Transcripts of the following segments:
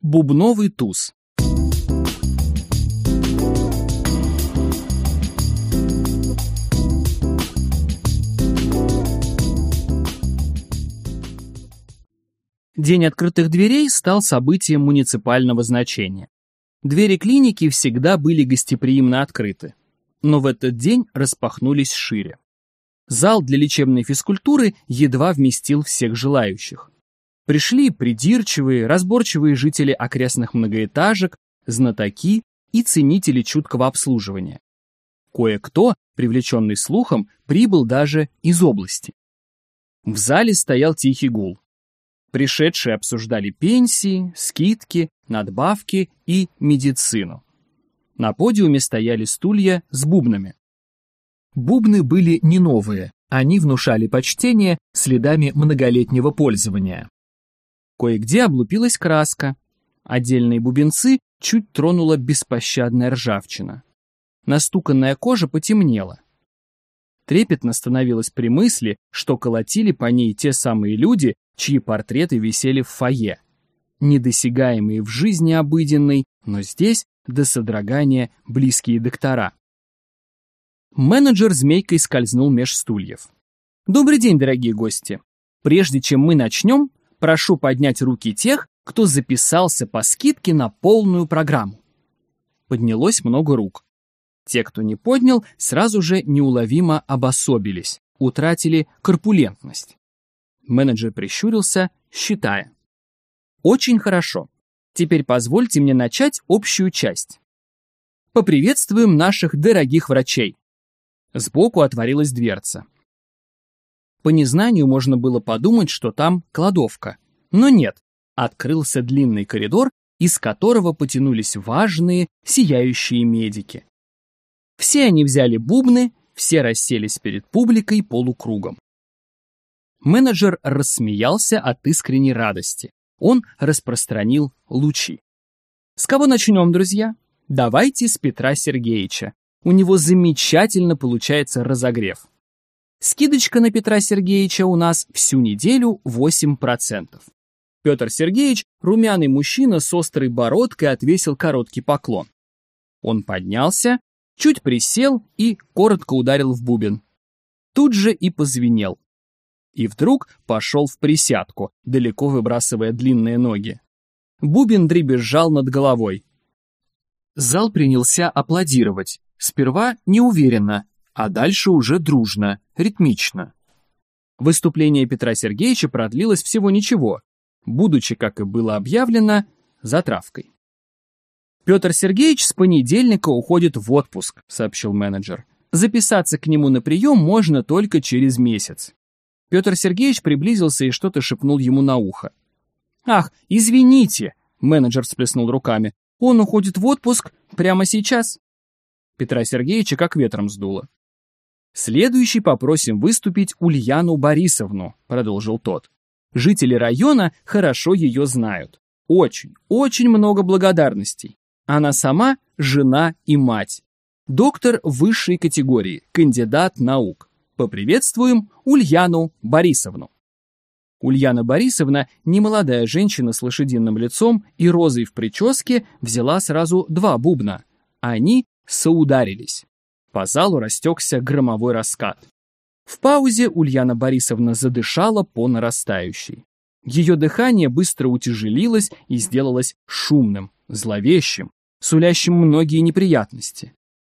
Бубновый туз. День открытых дверей стал событием муниципального значения. Двери клиники всегда были гостеприимно открыты, но в этот день распахнулись шире. Зал для лечебной физкультуры едва вместил всех желающих. Пришли придирчивые, разборчивые жители окрестных многоэтажек, знатоки и ценители чуткого обслуживания. Кое-кто, привлеченный слухом, прибыл даже из области. В зале стоял тихий гул. Пришедшие обсуждали пенсии, скидки, надбавки и медицину. На подиуме стояли стулья с бубнами. Бубны были не новые, они внушали почтение следами многолетнего пользования. Кое-где облупилась краска. Отдельные бубенцы чуть тронула беспощадная ржавчина. Настуканная кожа потемнела. Трепетно становилось при мысли, что колотили по ней те самые люди, чьи портреты висели в фойе. Недосягаемые в жизни обыденной, но здесь до содрогания близкие доктора. Менеджер змейкой скользнул меж стульев. «Добрый день, дорогие гости. Прежде чем мы начнем, прошу поднять руки тех, кто записался по скидке на полную программу. Поднялось много рук. Те, кто не поднял, сразу же неуловимо обособились, утратили корпулентность. Менеджер прищурился, считая. Очень хорошо. Теперь позвольте мне начать общую часть. Поприветствуем наших дорогих врачей. Сбоку отворилась дверца. По незнанию можно было подумать, что там кладовка. Но нет, открылся длинный коридор, из которого потянулись важные, сияющие медики. Все они взяли бубны, все расселись перед публикой полукругом. Менеджер рассмеялся от искренней радости. Он распространил лучи. С кого начнем, друзья? Давайте с Петра Сергеевича. У него замечательно получается разогрев. Скидочка на Петра Сергеевича у нас всю неделю 8%. Петр Сергеевич, румяный мужчина с острой бородкой, отвесил короткий поклон. Он поднялся, чуть присел и коротко ударил в бубен. Тут же и позвенел. И вдруг пошел в присядку, далеко выбрасывая длинные ноги. Бубен дребезжал над головой. Зал принялся аплодировать. Сперва неуверенно, а дальше уже дружно, ритмично. Выступление Петра Сергеевича продлилось всего ничего, будучи, как и было объявлено, затравкой. «Петр Сергеевич с понедельника уходит в отпуск», — сообщил менеджер. «Записаться к нему на прием можно только через месяц». Петр Сергеевич приблизился и что-то шепнул ему на ухо. «Ах, извините!» — менеджер всплеснул руками. «Он уходит в отпуск прямо сейчас». Петра Сергеевича как ветром сдуло. «Следующий попросим выступить Ульяну Борисовну», — продолжил тот. «Жители района хорошо ее знают. Очень, очень много благодарностей. Она сама жена и мать. Доктор высшей категории, кандидат наук. Поприветствуем Ульяну Борисовну». Ульяна Борисовна, немолодая женщина с лошадиным лицом и розой в прическе, взяла сразу два бубна. Они соударились. По залу растекся громовой раскат. В паузе Ульяна Борисовна задышала по нарастающей. Ее дыхание быстро утяжелилось и сделалось шумным, зловещим, сулящим многие неприятности.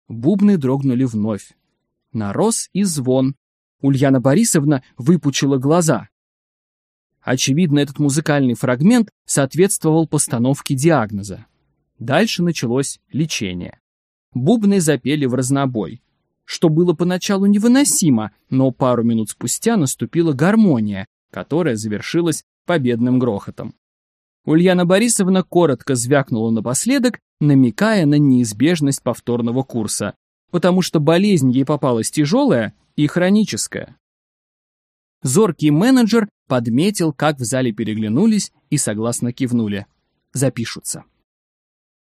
Бубны дрогнули вновь. Нарос и звон. Ульяна Борисовна выпучила глаза. Очевидно, этот музыкальный фрагмент соответствовал постановке диагноза. Дальше началось лечение. Бубны запели в разнобой, что было поначалу невыносимо, но пару минут спустя наступила гармония, которая завершилась победным грохотом. Ульяна Борисовна коротко звякнула напоследок, намекая на неизбежность повторного курса, потому что болезнь ей попалась тяжелая и хроническая. Зоркий менеджер подметил, как в зале переглянулись и согласно кивнули. Запишутся.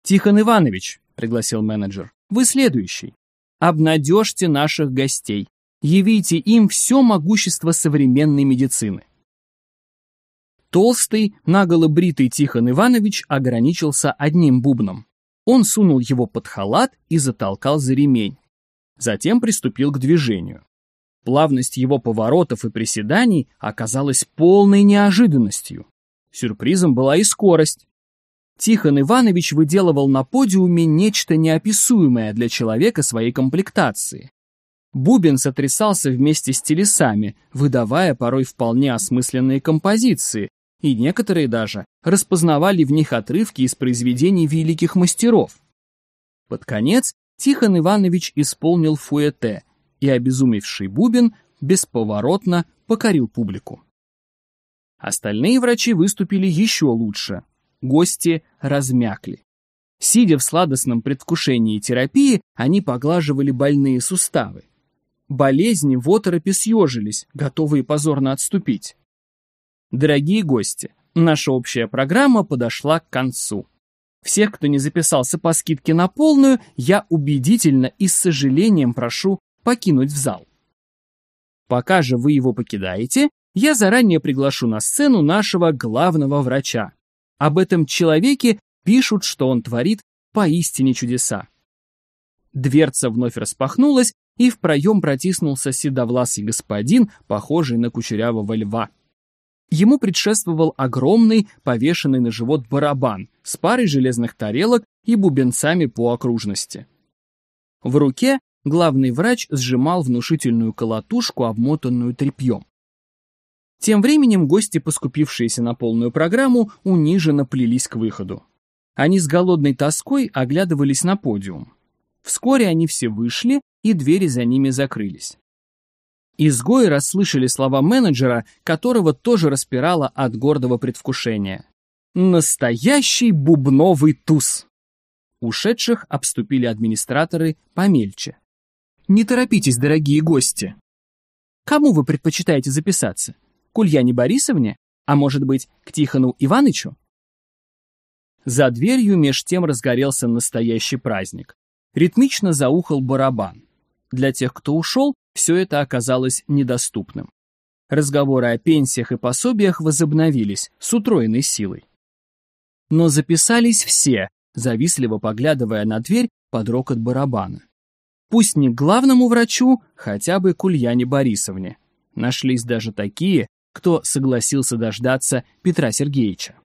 «Тихон Иванович», — пригласил менеджер, — «вы следующий. Обнадежьте наших гостей. Явите им все могущество современной медицины». Толстый, наголо бритый Тихон Иванович ограничился одним бубном. Он сунул его под халат и затолкал за ремень. Затем приступил к движению. Плавность его поворотов и приседаний оказалась полной неожиданностью. Сюрпризом была и скорость. Тихон Иванович выделывал на подиуме нечто неописуемое для человека своей комплектации. Бубен сотрясался вместе с телесами, выдавая порой вполне осмысленные композиции, и некоторые даже распознавали в них отрывки из произведений великих мастеров. Под конец Тихон Иванович исполнил фуэте, и обезумевший Бубен бесповоротно покорил публику. Остальные врачи выступили еще лучше. Гости размякли. Сидя в сладостном предвкушении терапии, они поглаживали больные суставы. Болезни в оторопе съежились, готовые позорно отступить. Дорогие гости, наша общая программа подошла к концу. Всех, кто не записался по скидке на полную, я убедительно и с сожалением прошу покинуть в зал. Пока же вы его покидаете, я заранее приглашу на сцену нашего главного врача. Об этом человеке пишут, что он творит поистине чудеса. Дверца вновь распахнулась, и в проем протиснулся седовласый господин, похожий на кучерявого льва. Ему предшествовал огромный, повешенный на живот барабан с парой железных тарелок и бубенцами по окружности. В руке главный врач сжимал внушительную колотушку, обмотанную тряпьем. Тем временем гости, поскупившиеся на полную программу, униженно плелись к выходу. Они с голодной тоской оглядывались на подиум. Вскоре они все вышли, и двери за ними закрылись. Изгои расслышали слова менеджера, которого тоже распирало от гордого предвкушения. Настоящий бубновый туз! Ушедших обступили администраторы помельче. Не торопитесь, дорогие гости. Кому вы предпочитаете записаться? К Ульяне Борисовне? А может быть, к Тихону Иванычу? За дверью меж тем разгорелся настоящий праздник. Ритмично заухал барабан. Для тех, кто ушел, все это оказалось недоступным. Разговоры о пенсиях и пособиях возобновились с утроенной силой. Но записались все, завистливо поглядывая на дверь под рокот барабана. Пусть не главному врачу, хотя бы к Ульяне Борисовне. Нашлись даже такие, кто согласился дождаться Петра Сергеевича.